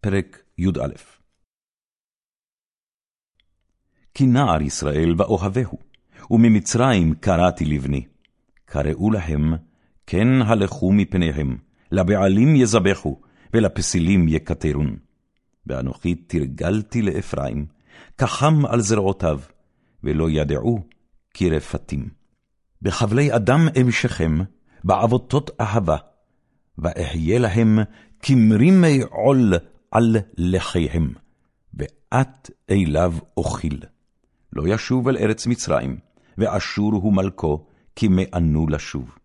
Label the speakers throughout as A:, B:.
A: פרק י"א כי נער ישראל באוהבהו, וממצרים קראתי לבני. קראו להם, כן הלכו מפניהם, לבעלים יזבחו, ולפסילים יקטרון. ואנוכי תרגלתי לאפרים, כחם על זרועותיו, ולא ידעו כי רפתים. בחבלי אדם אמשכם, בעבותות אהבה, ואהיה להם כמרימי עול על לחיהם, ואת אליו אוכיל. לא ישוב אל ארץ מצרים, ואשור הוא מלכו, כי מענו לשוב.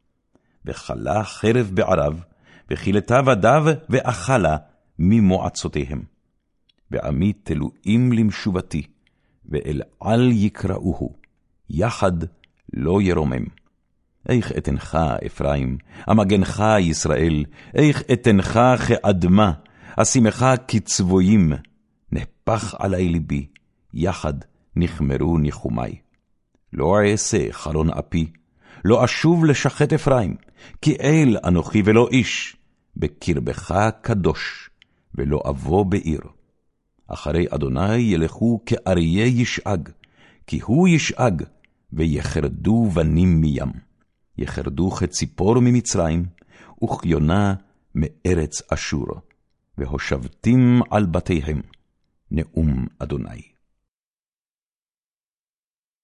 A: וכלה חרב בערב, וכילתה בדיו, ואכלה ממועצותיהם. ועמי תלויים למשובתי, ואל על יקראוהו, יחד לא ירומם. איך אתנך, אפרים, המגנך, ישראל, איך אתנך כאדמה, אשימך כצבויים, נהפך עלי ליבי, יחד נחמרו ניחומי. לא אעשה חלון אפי, לא אשוב לשחט אפרים, כי אל אנוכי ולא איש, בקרבך קדוש, ולא אבוא בעיר. אחרי אדוני ילכו כאריה ישאג, כי הוא ישאג, ויחרדו בנים מים. יחרדו כציפור ממצרים, וכיונה מארץ אשור. והושבתים על בתיהם, נאום אדוני.